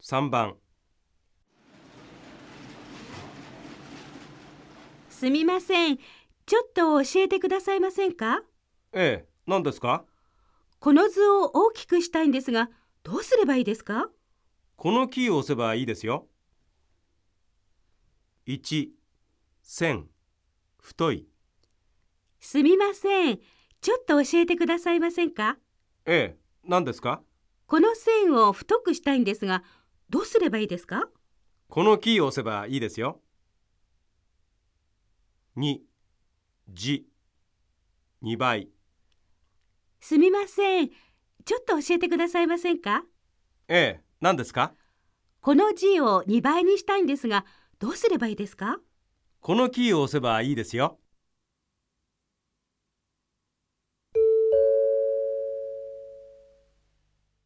3番すみません。ちょっと教えてくださいませんか？ええ、何ですか？この図を大きくしたいんですが、どうすればいいですか？このキーを押せばいいですよ。1、線、太い。すみません。ちょっと教えてくださいませんか？ええ、何ですか？この線を太くしたいんですが、どうすればいいですか？このキーを押せばいいですよ。2、字、2倍。すみません。ちょっと教えてくださいませんか？ええ、何ですか？この字を2倍にしたいんですが、どうすればいいですか？このキーを押せばいいですよ。